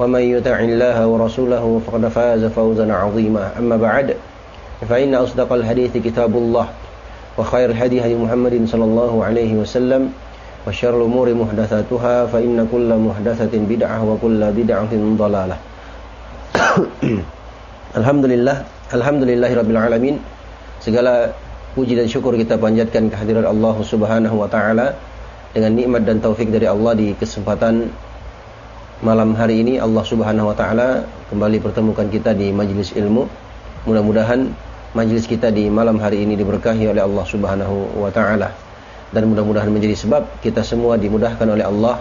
ومن يطع الله ورسوله فقد فاز فوزا عظيما أما بعد فإن أصدق الحديث كتاب الله وخير الهدي هدي محمد صلى الله عليه وسلم وشر الأمور محدثاتها فإن كل محدثة بدعة وكل بدعة ضلالة Alhamdulillah Alhamdulillahi Rabbil Alamin Segala puji dan syukur kita panjatkan kehadiran Allah Subhanahu Wa Taala Dengan nikmat dan taufik dari Allah di kesempatan malam hari ini Allah Subhanahu Wa Taala kembali pertemukan kita di majlis ilmu Mudah-mudahan majlis kita di malam hari ini diberkahi oleh Allah Subhanahu Wa Taala Dan mudah-mudahan menjadi sebab kita semua dimudahkan oleh Allah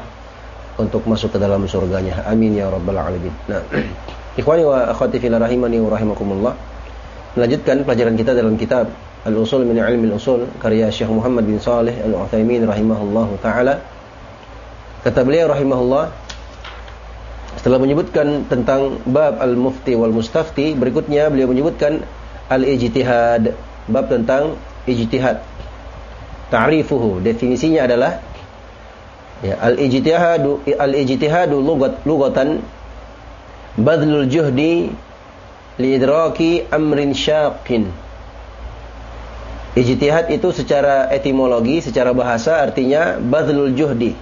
untuk masuk ke dalam surganya. Amin ya rabbal alamin. Nah, ikhwani wa akhwati fillah rahimani wa rahimakumullah. Melanjutkan pelajaran kita dalam kitab Al-Usul min Ilmi Al-Usul karya Syekh Muhammad bin Saleh Al-Utsaimin rahimahullah taala. Kata beliau rahimahullah setelah menyebutkan tentang bab al-mufti wal mustafti, berikutnya beliau menyebutkan al-ijtihad, bab tentang ijtihad. Ta'rifuhu, definisinya adalah Ya, al-ijtihadu al-ijtihadu lugat lugatan badlul juhdi liidraki amrin syaqin. Ijtihad itu secara etimologi, secara bahasa artinya badlul juhdi.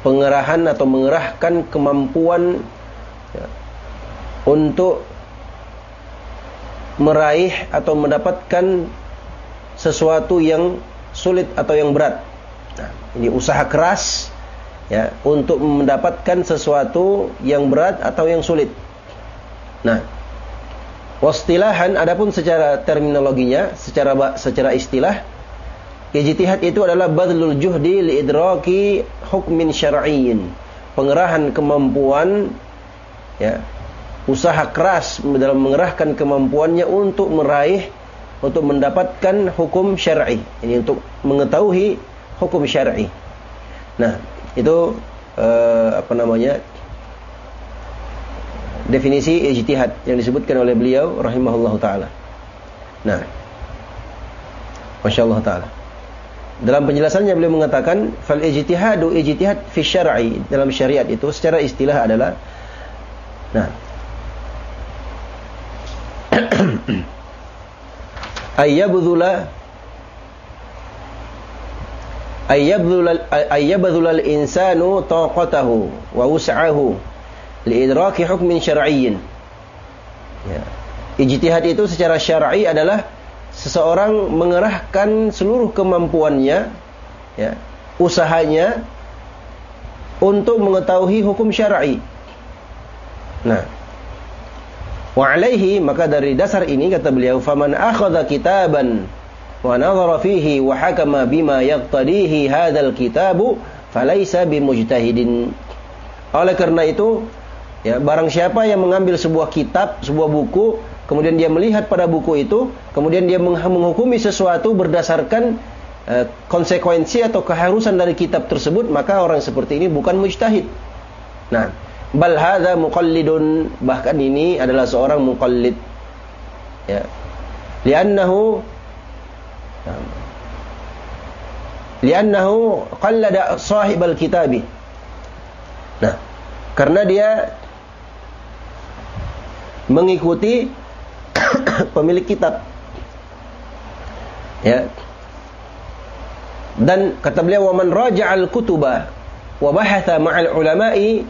Pengerahan atau mengerahkan kemampuan ya, untuk meraih atau mendapatkan sesuatu yang sulit atau yang berat. Nah, ini usaha keras ya untuk mendapatkan sesuatu yang berat atau yang sulit. Nah, wastilahan adapun secara terminologinya, secara secara istilah ijtihad itu adalah badlul juhdi li idraki hukmin syar'iyyin. Pengerahan kemampuan ya, usaha keras dalam mengerahkan kemampuannya untuk meraih untuk mendapatkan hukum syar'i. Ini untuk mengetahui hukum syar'i. Nah, itu uh, apa namanya? definisi ijtihad yang disebutkan oleh beliau rahimahullahu taala. Nah, Masya Allah taala. Dalam penjelasannya beliau mengatakan fal ijtihadu ijtihad fi syar'i dalam syariat itu secara istilah adalah nah ayyabdhula ayyabdhul al-insanu taqatahu wa wus'ahu liidraki hukmin syar'iyyin. Ya. Ijtihad itu secara syar'i adalah seseorang mengerahkan seluruh kemampuannya ya, usahanya untuk mengetahui hukum syar'i. Nah, wa alaihi maka dari dasar ini kata beliau faman akhadha kitaban wa nadhara fihi wa hakama bima yaqtadihi hadzal kitabu falaisa bimujtahidin. Oleh karena itu, ya barang siapa yang mengambil sebuah kitab, sebuah buku, kemudian dia melihat pada buku itu, kemudian dia menghukumi sesuatu berdasarkan uh, konsekuensi atau keharusan dari kitab tersebut, maka orang seperti ini bukan mujtahid. Nah, bal hadza muqallidun, bahkan ini adalah seorang muqallid. Ya. Li'annahu Liannahu qallada sahibal kitabi. Nah, karena dia mengikuti pemilik kitab. Ya. Dan kata beliau wa man raja'al kutuba wa bahatha ma'al ulama'i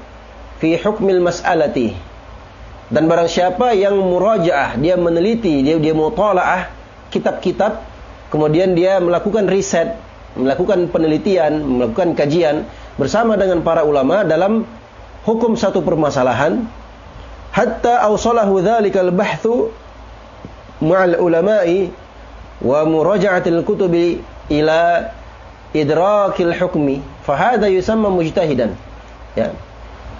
fi hukmil mas'alati Dan barang siapa yang murajaah, dia meneliti, dia dia mutalaah kitab-kitab, kemudian dia melakukan riset, melakukan penelitian, melakukan kajian bersama dengan para ulama dalam hukum satu permasalahan, hatta awsalahu dzalikal bahthu ma'al ulama'i wa muraja'atil kutubi ila idrakil hukmi. Fahada yusamma mujtahidan. Ya.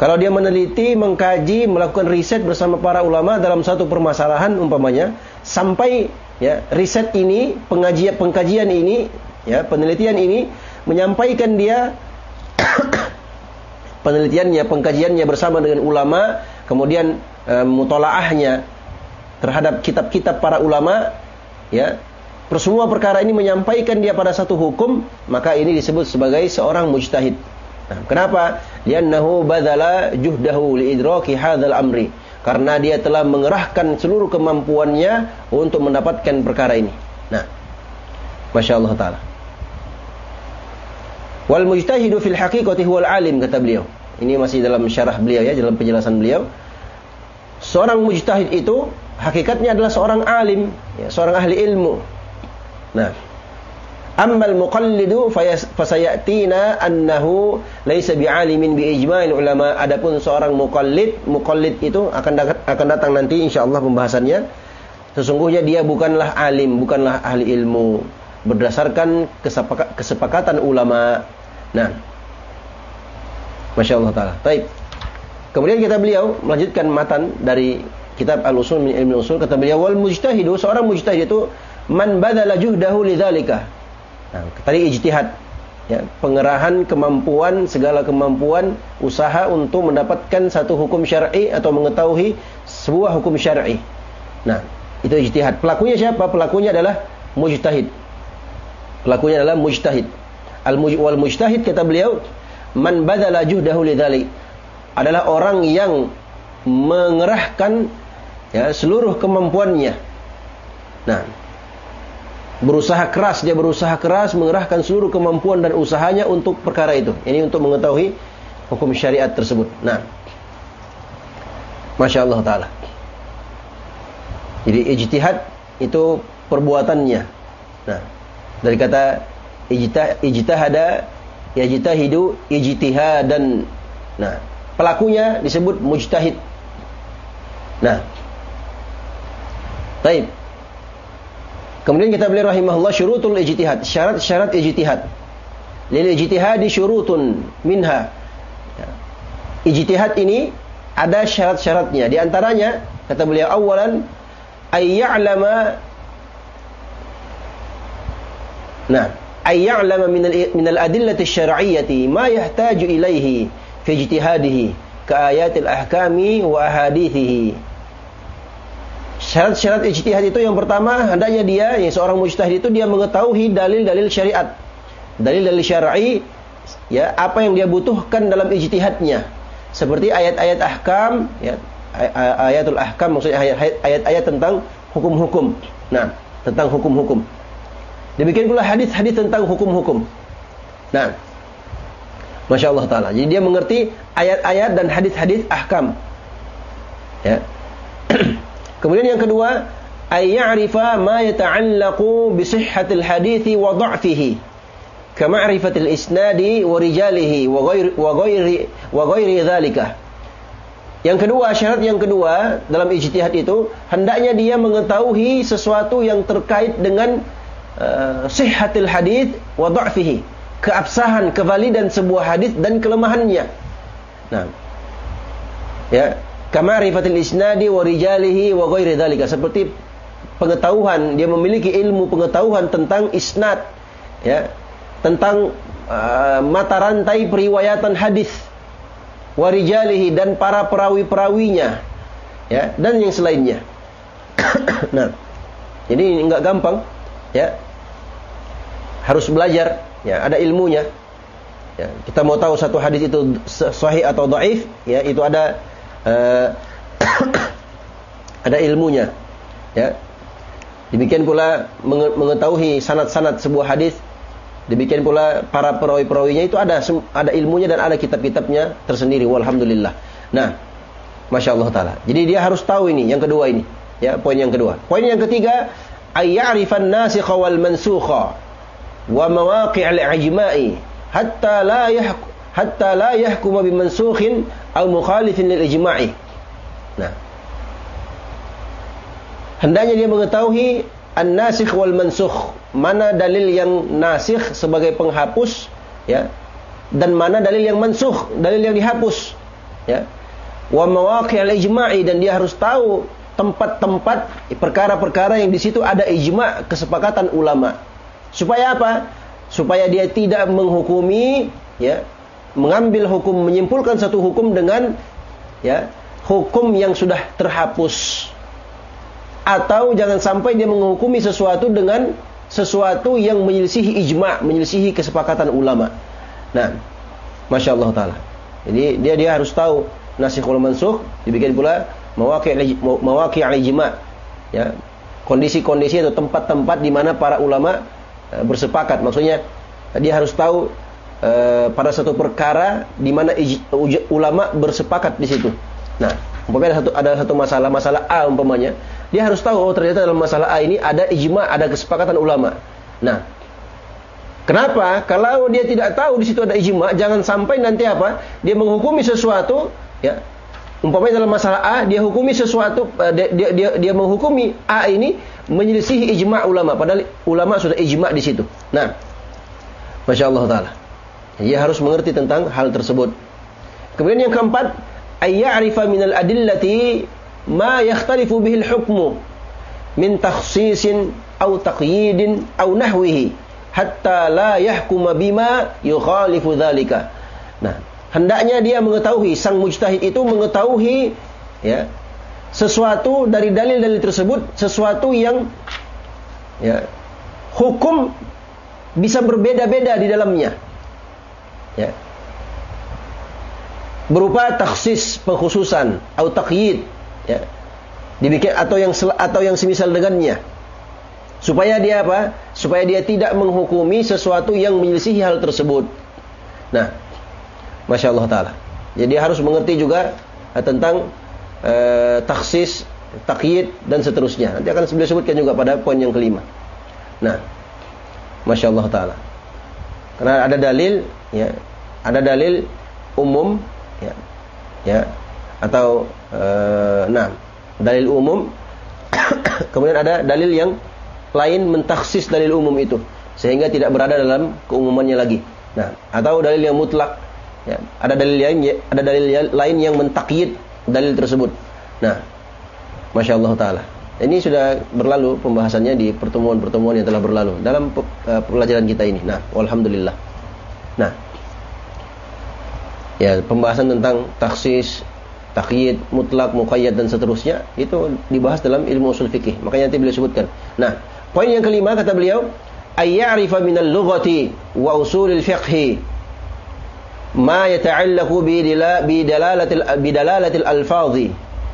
Kalau dia meneliti, mengkaji, melakukan riset bersama para ulama dalam satu permasalahan umpamanya sampai ya riset ini, pengajian pengkajian ini, ya penelitian ini menyampaikan dia penelitiannya, pengkajiannya bersama dengan ulama, kemudian e, mutolaahnya terhadap kitab-kitab para ulama, ya semua perkara ini menyampaikan dia pada satu hukum, maka ini disebut sebagai seorang mujtahid. Nah, kenapa? Liannahu badala juhdahu liidraki hadzal amri. Karena dia telah mengerahkan seluruh kemampuannya untuk mendapatkan perkara ini. Nah, Masya Allah Ta'ala. Wal mujtahidu fil haqiqati huwal alim, kata beliau. Ini masih dalam syarah beliau ya, dalam penjelasan beliau. Seorang mujtahid itu hakikatnya adalah seorang alim, ya, seorang ahli ilmu. Nah, Ammal muqallidu fasayatina annahu laisa bi'alimin bi ijma'il ulama. Adapun seorang muqallid, muqallid itu akan akan datang nanti insyaallah pembahasannya. Sesungguhnya dia bukanlah alim, bukanlah ahli ilmu berdasarkan kesepakatan ulama. Nah, Masya Allah Ta'ala. Baik. Kemudian kita beliau melanjutkan matan dari kitab Al-Usul min Ilmi Usul. Kata beliau, wal mujtahidu, seorang mujtahid itu man badala juhdahu lidzalika Nah, tadi ijtihad ya, pengerahan kemampuan segala kemampuan usaha untuk mendapatkan satu hukum syar'i atau mengetahui sebuah hukum syar'i. Nah, itu ijtihad. Pelakunya siapa? Pelakunya adalah mujtahid. Pelakunya adalah mujtahid. Al wal mujtahid kata beliau, man badala juhdahu lidzalik. Adalah orang yang mengerahkan ya seluruh kemampuannya. Nah, berusaha keras, dia berusaha keras mengerahkan seluruh kemampuan dan usahanya untuk perkara itu. Ini untuk mengetahui hukum syariat tersebut. Nah, masya Allah taala. Jadi ijtihad itu perbuatannya. Nah, dari kata ijtihad ijtihada yajtahidu ijtihadan. Nah, pelakunya disebut mujtahid. Nah, Baik. Kemudian kita beli rahimahullah syurutul ijtihad, syarat-syarat ijtihad. Lil ijtihadi syurutun minha. Ya. Ijtihad ini ada syarat-syaratnya. Di antaranya kata beliau awalan ay ya'lama Nah, ay ya'lama min al min al adillati syar'iyyati ma yahtaju ilaihi fi ijtihadihi ka ayatil ahkami wa ahadithihi Syarat-syarat ijtihad itu yang pertama hendaknya dia yang seorang mujtahid itu dia mengetahui dalil-dalil syariat. Dalil-dalil syar'i ya apa yang dia butuhkan dalam ijtihadnya. Seperti ayat-ayat ahkam ya ayatul ahkam maksudnya ayat-ayat tentang hukum-hukum. Nah, tentang hukum-hukum. Demikian pula hadis-hadis tentang hukum-hukum. Nah, Masya Allah Ta'ala. Jadi dia mengerti ayat-ayat dan hadis-hadis ahkam. Ya. Kemudian yang kedua, ayya'rifa ma yata'allaqu bi sihhatil hadithi wa dha'fihi. Kama'rifatil isnadi wa rijalihi wa ghairi wa ghairi wa ghairi dzalika. Yang kedua, syarat yang kedua dalam ijtihad itu hendaknya dia mengetahui sesuatu yang terkait dengan uh, sihhatil hadis wa dha'fihi, keabsahan, kevalidan sebuah hadis dan kelemahannya. Nah, ya, kamarifatil isnadi wa rijalihi wa ghairi dzalika seperti pengetahuan dia memiliki ilmu pengetahuan tentang isnad ya tentang uh, mata rantai periwayatan hadis wa rijalihi dan para perawi-perawinya ya dan yang selainnya. Nah jadi enggak gampang ya. Harus belajar ya ada ilmunya. Ya kita mau tahu satu hadis itu sahih atau dhaif ya itu ada uh, ada ilmunya ya demikian pula mengetahui sanad-sanad sebuah hadis demikian pula para perawi-perawinya itu ada ada ilmunya dan ada kitab-kitabnya tersendiri walhamdulillah nah Masya Allah Ta'ala. Jadi dia harus tahu ini, yang kedua ini. Ya, poin yang kedua. Poin yang ketiga, ayyarifan nasikha wal mansukha wa mawaqi' al-ijma'i hatta la yahkum hatta la yahkum bi mansukhin aw mukhalifin lil ijma'i. Nah. Hendaknya dia mengetahui an-nasikh wal mansukh, mana dalil yang nasikh sebagai penghapus ya dan mana dalil yang mansukh, dalil yang dihapus ya wa mawaqi' ijmai dan dia harus tahu tempat-tempat perkara-perkara yang di situ ada ijma kesepakatan ulama. Supaya apa? Supaya dia tidak menghukumi ya, mengambil hukum menyimpulkan satu hukum dengan ya, hukum yang sudah terhapus. Atau jangan sampai dia menghukumi sesuatu dengan sesuatu yang menyelisihi ijma, menyelisihi kesepakatan ulama. Nah, masya Allah taala. Jadi dia dia harus tahu nasikh wal mansukh dibikin pula mawaqi' mawaqi' al-ijma' ya kondisi-kondisi atau tempat-tempat di mana para ulama e, bersepakat maksudnya dia harus tahu e, pada satu perkara di mana ulama bersepakat di situ nah umpamanya ada satu ada satu masalah masalah A umpamanya dia harus tahu oh ternyata dalam masalah A ini ada ijma ada kesepakatan ulama nah Kenapa? Kalau dia tidak tahu di situ ada ijma, jangan sampai nanti apa? Dia menghukumi sesuatu ya umpamanya dalam masalah A dia hukumi sesuatu eh, dia dia dia, dia menghukumi A ini menyelisihi ijma ulama padahal ulama sudah ijma di situ. Nah, masya Allah taala. Dia harus mengerti tentang hal tersebut. Kemudian yang keempat, ayya'rifa min al-adillati ma yakhtalifu bihi al-hukmu min takhsisin aw taqyidin aw nahwihi hatta la yahkuma bima yukhalifu dhalika. Nah, hendaknya dia mengetahui sang mujtahid itu mengetahui ya sesuatu dari dalil-dalil tersebut sesuatu yang ya hukum bisa berbeda-beda di dalamnya ya berupa taksis pengkhususan atau takyid ya dibikin atau yang atau yang semisal dengannya supaya dia apa supaya dia tidak menghukumi sesuatu yang menyelisihi hal tersebut nah Masya Allah Ta'ala. Jadi harus mengerti juga uh, tentang uh, taksis, takyid, dan seterusnya. Nanti akan beliau sebutkan juga pada poin yang kelima. Nah, Masya Allah Ta'ala. Karena ada dalil, ya, ada dalil umum, ya, ya. Atau uh, nah, dalil umum, kemudian ada dalil yang lain mentaksis dalil umum itu. Sehingga tidak berada dalam keumumannya lagi. Nah, atau dalil yang mutlak Ya, ada dalil lain ya, ada dalil lain yang mentakyid dalil tersebut. Nah, masya Allah taala. Ini sudah berlalu pembahasannya di pertemuan-pertemuan yang telah berlalu dalam uh, pelajaran kita ini. Nah, alhamdulillah. Nah, ya pembahasan tentang taksis, takyid, mutlak, muqayyad dan seterusnya itu dibahas dalam ilmu usul fikih. Makanya nanti beliau sebutkan. Nah, poin yang kelima kata beliau, ayya'rifa minal lughati wa usulil fiqhi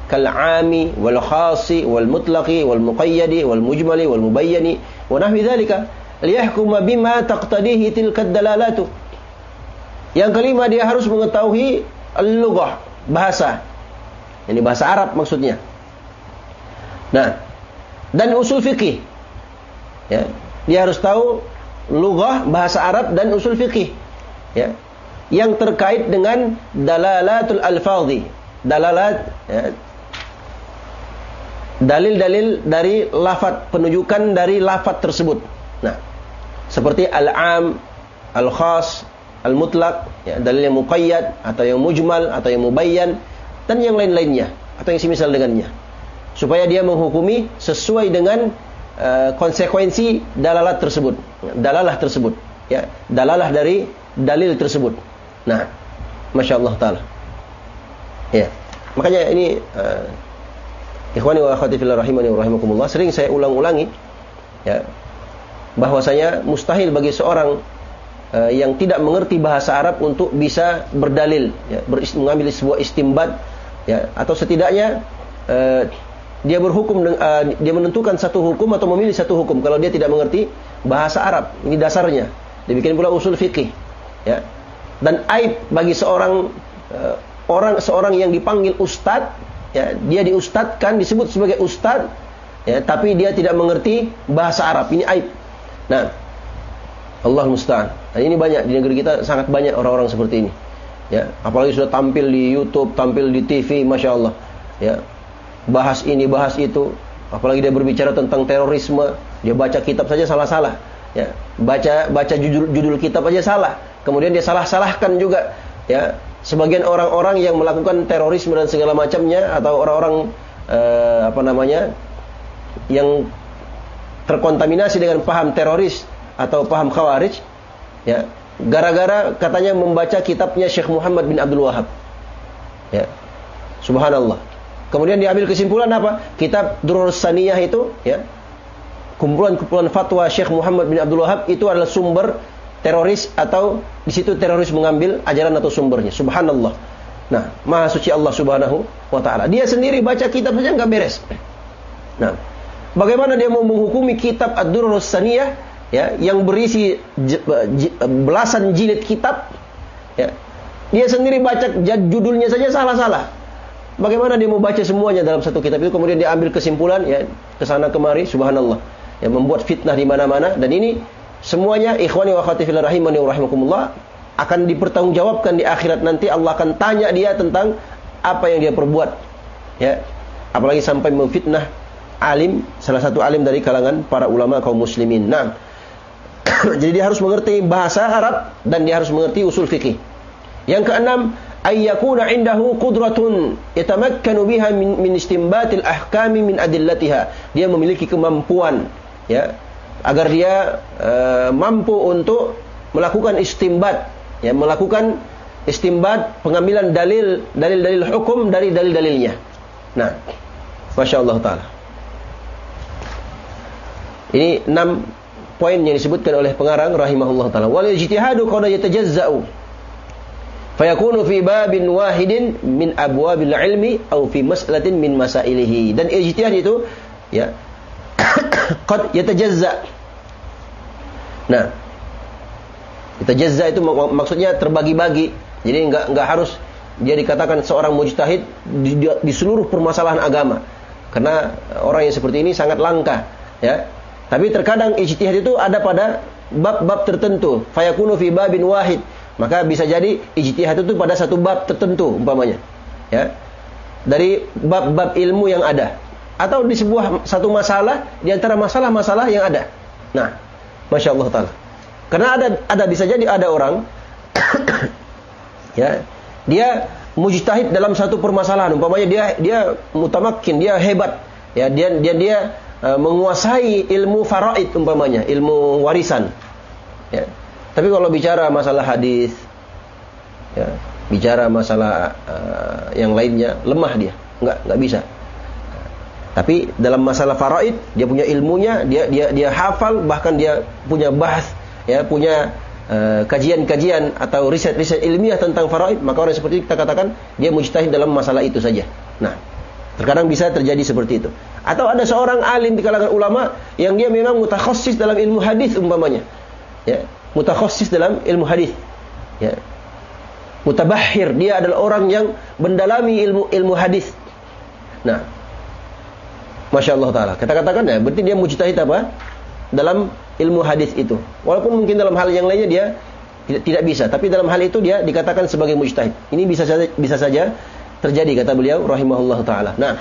kal'ami wal khasi wal mutlaqi wal muqayyadi wal mujmali wal mubayyani wa nahwi dhalika liyahkuma bima taqtadihi tilka dalalatu yang kelima dia harus mengetahui lughah bahasa. Ini yani bahasa Arab maksudnya. Nah dan usul fikih ya dia harus tahu lughah bahasa Arab dan usul fikih ya yang terkait dengan dalalatul alfadhi. Dalalat ya, dalil-dalil dari lafat penunjukan dari lafat tersebut. Nah seperti al-am al-khas al-mutlak ya, dalil yang muqayyad atau yang mujmal atau yang mubayyan dan yang lain-lainnya atau yang semisal dengannya. Supaya dia menghukumi sesuai dengan uh, konsekuensi dalalat tersebut. Dalalah tersebut ya dalalah dari dalil tersebut. Nah, masya Allah taala. Ya, makanya ini uh, ikhwani wa akhwati fillah rahimani wa rahimakumullah sering saya ulang-ulangi ya bahwasanya mustahil bagi seorang uh, yang tidak mengerti bahasa Arab untuk bisa berdalil ya, mengambil sebuah istimbat ya atau setidaknya uh, dia berhukum uh, dia menentukan satu hukum atau memilih satu hukum. Kalau dia tidak mengerti bahasa Arab ini dasarnya. Dibikin pula usul fikih ya. Dan aib bagi seorang uh, orang seorang yang dipanggil ustad, ya, dia diustadkan disebut sebagai ustad, ya, tapi dia tidak mengerti bahasa Arab. Ini aib. Nah, Allah musta'an. Dan ini banyak di negeri kita sangat banyak orang-orang seperti ini. Ya, apalagi sudah tampil di YouTube, tampil di TV, masya Allah. Ya, bahas ini, bahas itu. Apalagi dia berbicara tentang terorisme, dia baca kitab saja salah-salah. Ya, baca baca judul judul kitab aja salah. Kemudian dia salah-salahkan juga. Ya, sebagian orang-orang yang melakukan terorisme dan segala macamnya atau orang-orang eh, apa namanya yang terkontaminasi dengan paham teroris atau paham khawarij ya gara-gara katanya membaca kitabnya Syekh Muhammad bin Abdul Wahab. Ya subhanallah. Kemudian diambil kesimpulan apa? Kitab Durrus Saniyah itu ya kumpulan-kumpulan fatwa Syekh Muhammad bin Abdul Wahab itu adalah sumber teroris atau di situ teroris mengambil ajaran atau sumbernya. Subhanallah. Nah maha suci Allah subhanahu wa taala. Dia sendiri baca kitab saja nggak beres. Nah bagaimana dia mau menghukumi kitab Ad-Durrus Saniyah ya yang berisi belasan jilid kitab ya? Dia sendiri baca judulnya saja salah-salah. Bagaimana dia mau baca semuanya dalam satu kitab itu? Kemudian dia ambil kesimpulan ya ke sana kemari subhanallah. Ya membuat fitnah di mana-mana. Dan ini semuanya ikhwani wa akhwati fillah rahimani wa rahimakumullah akan dipertanggungjawabkan di akhirat nanti. Allah akan tanya dia tentang apa yang dia perbuat. Ya. Apalagi sampai memfitnah alim salah satu alim dari kalangan para ulama kaum muslimin. Nah. Jadi dia harus mengerti bahasa Arab dan dia harus mengerti usul fikih. Yang keenam, ayyakuna indahu qudratun yatamakkanu biha min, min istinbatil ahkami min adillatiha. Dia memiliki kemampuan ya agar dia uh, mampu untuk melakukan istimbat ya melakukan istimbat pengambilan dalil dalil-dalil hukum dari dalil-dalilnya. Nah, Masya Allah Ta'ala. Ini enam poin yang disebutkan oleh pengarang rahimahullah taala wal ijtihadu qad yatajazza'u fayakunu fi babin wahidin min abwabil ilmi atau fi mas'alatin min masailihi dan ijtihad itu ya qad yatajazza nah yatajazza itu mak maksudnya terbagi-bagi jadi enggak enggak harus dia dikatakan seorang mujtahid di, di, di seluruh permasalahan agama karena orang yang seperti ini sangat langka ya tapi terkadang ijtihad itu ada pada bab-bab tertentu. Fayakunu fi babin wahid. Maka bisa jadi ijtihad itu pada satu bab tertentu umpamanya. Ya. Dari bab-bab ilmu yang ada atau di sebuah satu masalah di antara masalah-masalah yang ada. Nah, Masya Allah taala. Karena ada ada bisa jadi ada orang ya, dia mujtahid dalam satu permasalahan umpamanya dia dia mutamakin, dia hebat. Ya, dia dia dia uh, menguasai ilmu faraid umpamanya, ilmu warisan. Ya. Tapi kalau bicara masalah hadis, ya, bicara masalah uh, yang lainnya lemah dia, nggak nggak bisa. Tapi dalam masalah faraid dia punya ilmunya, dia dia dia hafal bahkan dia punya bahas, ya punya eh, kajian-kajian uh, atau riset-riset ilmiah tentang faraid, maka orang seperti itu kita katakan dia mujtahid dalam masalah itu saja. Nah, terkadang bisa terjadi seperti itu. Atau ada seorang alim di kalangan ulama yang dia memang mutakhassis dalam ilmu hadis umpamanya. Ya, mutakhassis dalam ilmu hadis. Ya. Mutabahhir, dia adalah orang yang mendalami ilmu ilmu hadis. Nah, Masya Allah Ta'ala. Kita katakan ya, berarti dia mujtahid apa? Dalam ilmu hadis itu. Walaupun mungkin dalam hal yang lainnya dia tidak, tidak bisa. Tapi dalam hal itu dia dikatakan sebagai mujtahid. Ini bisa saja, bisa saja terjadi, kata beliau, rahimahullah ta'ala. Nah,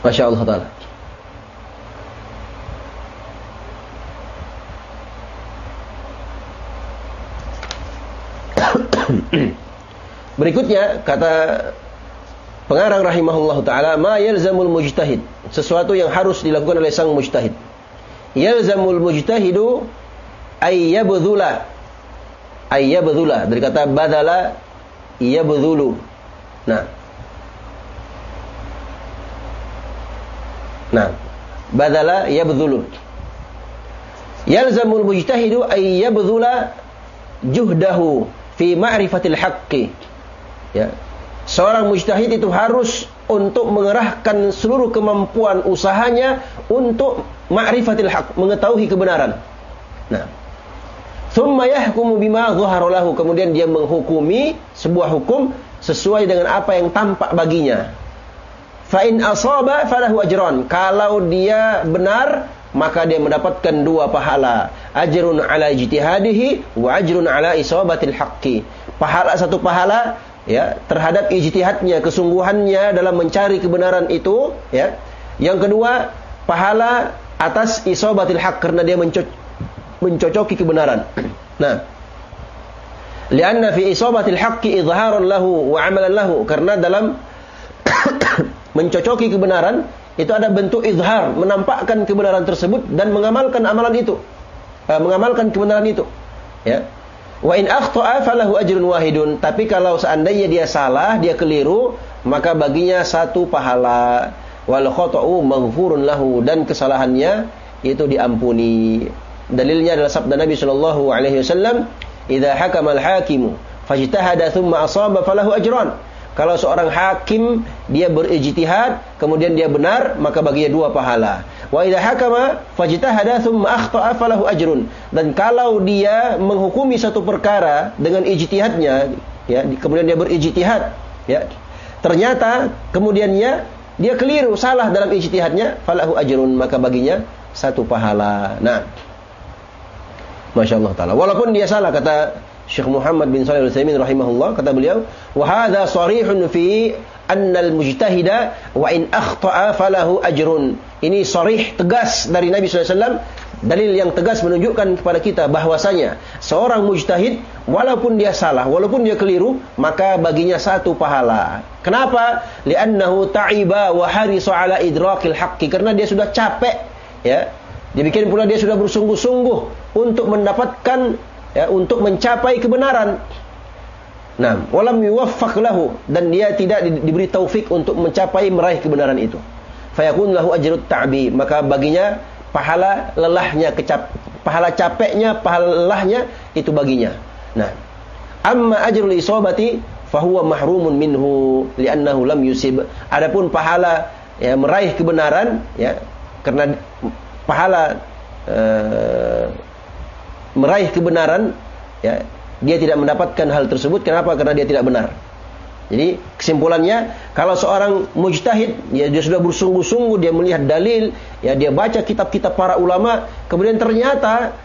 Masya Allah Ta'ala. Berikutnya kata pengarang rahimahullah taala ma yalzamul mujtahid. Sesuatu yang harus dilakukan oleh sang mujtahid. Yalzamul mujtahidu ay yabdhula. Ay yabdhula. Dari kata badala yabdhulu. Nah. Nah, badala yabdhulu. Yalzamul mujtahidu ay yabdhula juhdahu fi ma'rifatil haqqi. Ya. Seorang mujtahid itu harus untuk mengerahkan seluruh kemampuan usahanya untuk ma'rifatil haqq, mengetahui kebenaran. Nah, Thumma yahkumu bima lahu. Kemudian dia menghukumi sebuah hukum sesuai dengan apa yang tampak baginya. Fa in asaba falahu ajran. Kalau dia benar, maka dia mendapatkan dua pahala. Ajrun ala ijtihadihi wa ajrun ala isabatil haqqi. Pahala satu pahala ya terhadap ijtihadnya, kesungguhannya dalam mencari kebenaran itu, ya. Yang kedua, pahala atas isabatil haq karena dia menco mencocoki kebenaran. Nah, lianna fi isabatil haqqi izharan lahu wa amalan lahu karena dalam mencocoki kebenaran itu ada bentuk izhar, menampakkan kebenaran tersebut dan mengamalkan amalan itu. Uh, mengamalkan kebenaran itu. Ya. Wa in akhta'a falahu ajrun wahidun. Tapi kalau seandainya dia salah, dia keliru, maka baginya satu pahala. Wal khata'u maghfurun lahu dan kesalahannya itu diampuni. Dalilnya adalah sabda Nabi sallallahu alaihi wasallam, "Idza hakama al-hakimu fajtahada thumma asaba falahu ajran." Kalau seorang hakim dia berijtihad kemudian dia benar maka baginya dua pahala. Wa idza hakama fajtahada thumma akhta'a falahu ajrun. Dan kalau dia menghukumi satu perkara dengan ijtihadnya ya kemudian dia berijtihad ya ternyata kemudiannya dia keliru salah dalam ijtihadnya falahu ajrun maka baginya satu pahala. Nah, Masya Allah Ta'ala. Walaupun dia salah kata Syekh Muhammad bin Shalih Al-Utsaimin rahimahullah kata beliau, "Wa hadza sharihun fi anna al-mujtahida wa in akhta'a falahu ajrun." Ini sharih tegas dari Nabi SAW dalil yang tegas menunjukkan kepada kita bahwasanya seorang mujtahid walaupun dia salah, walaupun dia keliru, maka baginya satu pahala. Kenapa? Li'annahu ta'iba wa harisa ala idrakil haqqi karena dia sudah capek ya. Dibikin pula dia sudah bersungguh-sungguh untuk mendapatkan ya untuk mencapai kebenaran. Nah, walam yuwaffaq lahu dan dia tidak di, diberi taufik untuk mencapai meraih kebenaran itu. Fayakun lahu ajrut ta'bi, maka baginya pahala lelahnya kecap pahala capeknya, pahala lelahnya itu baginya. Nah, amma ajrul isobati fahuwa mahrumun minhu li'annahu lam yusib. Adapun pahala ya meraih kebenaran ya karena pahala uh, meraih kebenaran, ya, dia tidak mendapatkan hal tersebut. Kenapa? Karena dia tidak benar. Jadi kesimpulannya, kalau seorang mujtahid, ya dia sudah bersungguh-sungguh, dia melihat dalil, ya dia baca kitab-kitab para ulama, kemudian ternyata,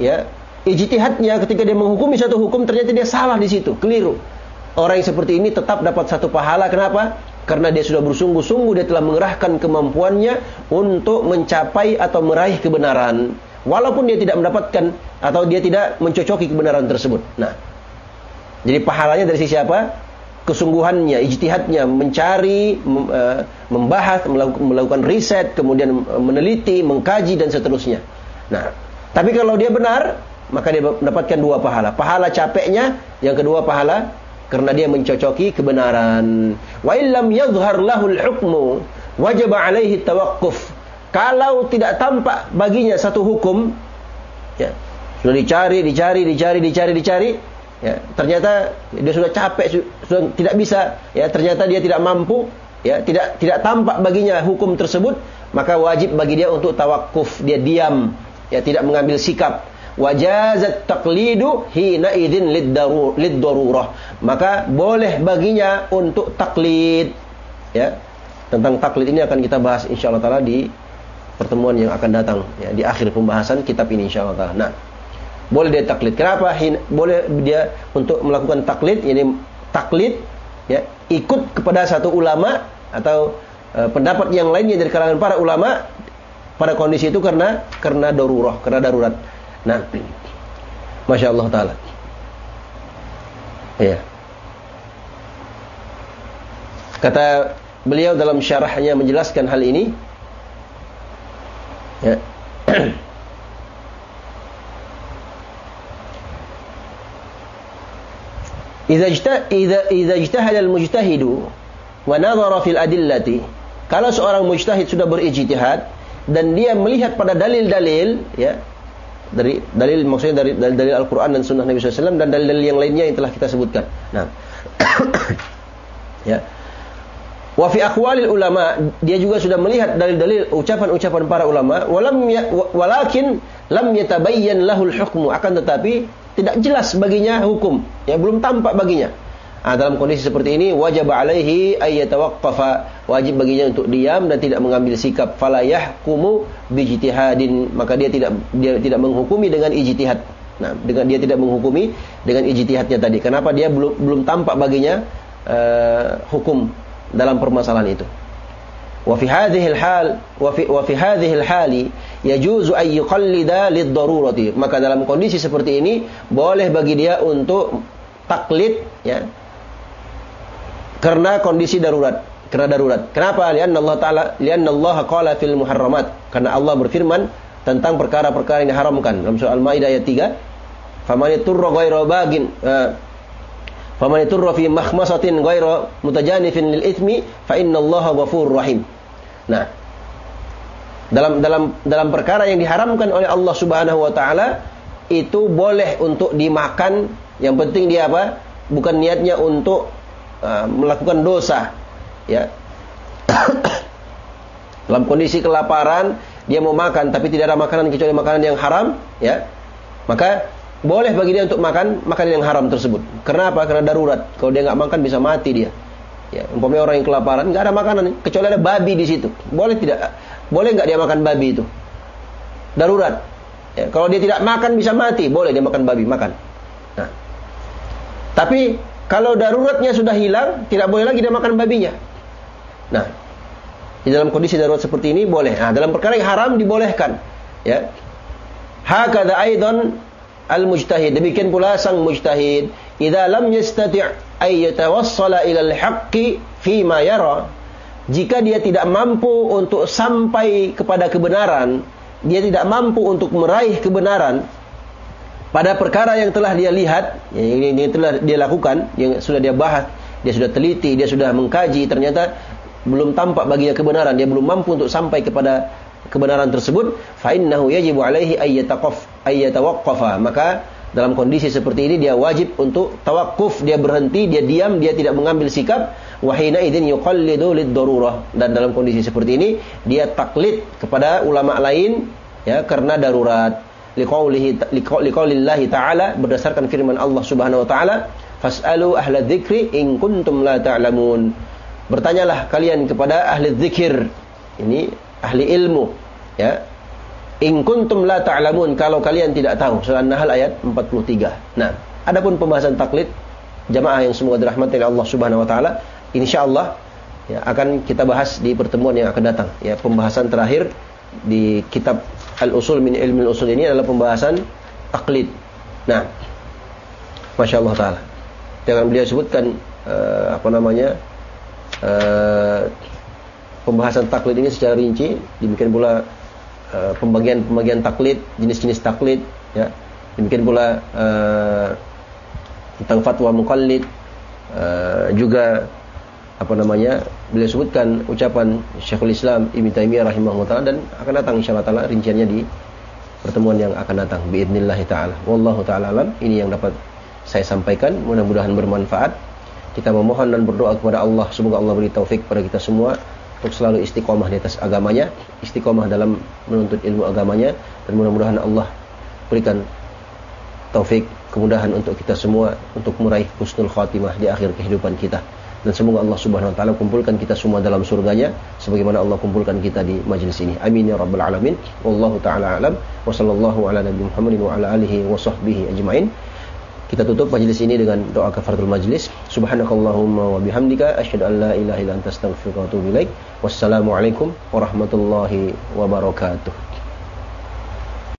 ya ijtihadnya ketika dia menghukumi satu hukum, ternyata dia salah di situ, keliru. Orang yang seperti ini tetap dapat satu pahala. Kenapa? Karena dia sudah bersungguh-sungguh, dia telah mengerahkan kemampuannya untuk mencapai atau meraih kebenaran walaupun dia tidak mendapatkan atau dia tidak mencocoki kebenaran tersebut. Nah, jadi pahalanya dari sisi apa? Kesungguhannya, ijtihadnya, mencari, eh, membahas, melakukan riset, kemudian meneliti, mengkaji dan seterusnya. Nah, tapi kalau dia benar, maka dia mendapatkan dua pahala. Pahala capeknya, yang kedua pahala karena dia mencocoki kebenaran. Wa illam yadhhar lahul hukmu wajib alaihi tawaqquf kalau tidak tampak baginya satu hukum, ya, sudah dicari, dicari, dicari, dicari, dicari, ya, ternyata dia sudah capek, sudah tidak bisa, ya, ternyata dia tidak mampu, ya, tidak tidak tampak baginya hukum tersebut, maka wajib bagi dia untuk tawakuf, dia diam, ya, tidak mengambil sikap. Wajazat taqlidu hina idin lid darurah. Maka boleh baginya untuk taklid. Ya. Tentang taklid ini akan kita bahas insyaallah taala di pertemuan yang akan datang ya, di akhir pembahasan kitab ini insyaallah taala. Nah, boleh dia taklid. Kenapa? Hin, boleh dia untuk melakukan taklid, ini taklid ya, ikut kepada satu ulama atau uh, pendapat yang lainnya dari kalangan para ulama pada kondisi itu karena karena darurat, karena darurat. Nah, Masya Allah Ta'ala. Ya. Kata beliau dalam syarahnya menjelaskan hal ini, Ya. Idza idza ijtahada al-mujtahidu wa nadhara fil adillati kalau seorang mujtahid sudah berijtihad dan dia melihat pada dalil-dalil ya dari dalil maksudnya dari dalil, Al-Qur'an dan sunnah Nabi SAW dan dalil-dalil yang lainnya yang telah kita sebutkan. Nah. ya. Wa fi aqwalil ulama, dia juga sudah melihat dalil-dalil ucapan-ucapan para ulama, walam ya, walakin lam yatabayyan lahul hukmu, akan tetapi tidak jelas baginya hukum, ya belum tampak baginya. Nah, dalam kondisi seperti ini wajib alaihi ayyatawaqqafa wajib baginya untuk diam dan tidak mengambil sikap fala yahkumu bijtihadin maka dia tidak dia tidak menghukumi dengan ijtihad. Nah, dengan dia tidak menghukumi dengan ijtihadnya tadi. Kenapa dia belum belum tampak baginya uh, hukum dalam permasalahan itu. Wa fi hadhihi al-hal wa fi wa fi hadhihi lid-darurati. Maka dalam kondisi seperti ini boleh bagi dia untuk taklid ya. Karena kondisi darurat karena darurat. Kenapa? Lianna Allah taala lianna Allah qala fil muharramat. Karena Allah berfirman tentang perkara-perkara yang diharamkan. Dalam surah Al-Maidah ayat 3 faman yaturra ghaira bagin uh, faman yaturra fi makhmasatin ghaira mutajanifin lil ithmi fa inna Allah ghafurur rahim. Nah dalam dalam dalam perkara yang diharamkan oleh Allah Subhanahu wa taala itu boleh untuk dimakan. Yang penting dia apa? Bukan niatnya untuk uh, melakukan dosa ya. Dalam kondisi kelaparan dia mau makan tapi tidak ada makanan kecuali makanan yang haram ya. Maka boleh bagi dia untuk makan makanan yang haram tersebut. Karena apa? Karena darurat. Kalau dia nggak makan bisa mati dia. Ya umpamanya orang yang kelaparan nggak ada makanan. Kecuali ada babi di situ. Boleh tidak? Boleh nggak dia makan babi itu? Darurat. Ya, kalau dia tidak makan bisa mati. Boleh dia makan babi makan. Nah. Tapi kalau daruratnya sudah hilang, tidak boleh lagi dia makan babinya. Nah, di dalam kondisi darurat seperti ini boleh. Nah, dalam perkara yang haram dibolehkan. Ya. Hakada aidan al-mujtahid. Demikian pula sang mujtahid, idza lam yastati' ay yatawassala ila al-haqqi fi ma yara. Jika dia tidak mampu untuk sampai kepada kebenaran, dia tidak mampu untuk meraih kebenaran, pada perkara yang telah dia lihat, yang telah dia lakukan, yang sudah dia bahas, dia sudah teliti, dia sudah mengkaji, ternyata belum tampak baginya kebenaran, dia belum mampu untuk sampai kepada kebenaran tersebut, fa innahu yajibu alaihi ayyataqaf. Maka dalam kondisi seperti ini dia wajib untuk tawakuf, dia berhenti, dia diam, dia tidak mengambil sikap. Wahina idin yuqallidu lid-darurah. Dan dalam kondisi seperti ini dia taklid kepada ulama lain ya karena darurat liqaulihi liqaulillahi ta'ala berdasarkan firman Allah Subhanahu wa taala fasalu ahla dzikri in kuntum la ta'lamun bertanyalah kalian kepada ahli dzikir ini ahli ilmu ya in kuntum la ta'lamun kalau kalian tidak tahu surah An-Nahl ayat 43 nah adapun pembahasan taklid jamaah yang semoga dirahmati oleh Allah Subhanahu wa taala insyaallah ya akan kita bahas di pertemuan yang akan datang ya pembahasan terakhir di kitab al-usul min ilmi al-usul ini adalah pembahasan taklid. Nah, masya Allah taala. Jangan beliau sebutkan uh, apa namanya uh, pembahasan taklid ini secara rinci. Demikian pula pembagian-pembagian taklid, jenis-jenis taklid, ya. Demikian pula uh, tentang fatwa mukallid, uh, juga apa namanya beliau sebutkan ucapan Syekhul Islam Ibn Taimiyah rahimahullah dan akan datang insyaallah taala rinciannya di pertemuan yang akan datang. Biidznillah taala. Wallahu taala alam. Ini yang dapat saya sampaikan. Mudah-mudahan bermanfaat. Kita memohon dan berdoa kepada Allah. Semoga Allah beri taufik pada kita semua untuk selalu istiqomah di atas agamanya istiqomah dalam menuntut ilmu agamanya dan mudah-mudahan Allah berikan taufik kemudahan untuk kita semua untuk meraih husnul khatimah di akhir kehidupan kita dan semoga Allah Subhanahu wa taala kumpulkan kita semua dalam surganya sebagaimana Allah kumpulkan kita di majlis ini. Amin ya rabbal alamin. Wallahu taala alam wa sallallahu ala nabi Muhammadin wa ala alihi wa sahbihi ajmain. Kita tutup majlis ini dengan doa kafaratul majlis. Subhanakallahumma wa bihamdika asyhadu an la ilaha illa anta astaghfiruka wa atubu ilaik. Wassalamualaikum warahmatullahi wabarakatuh.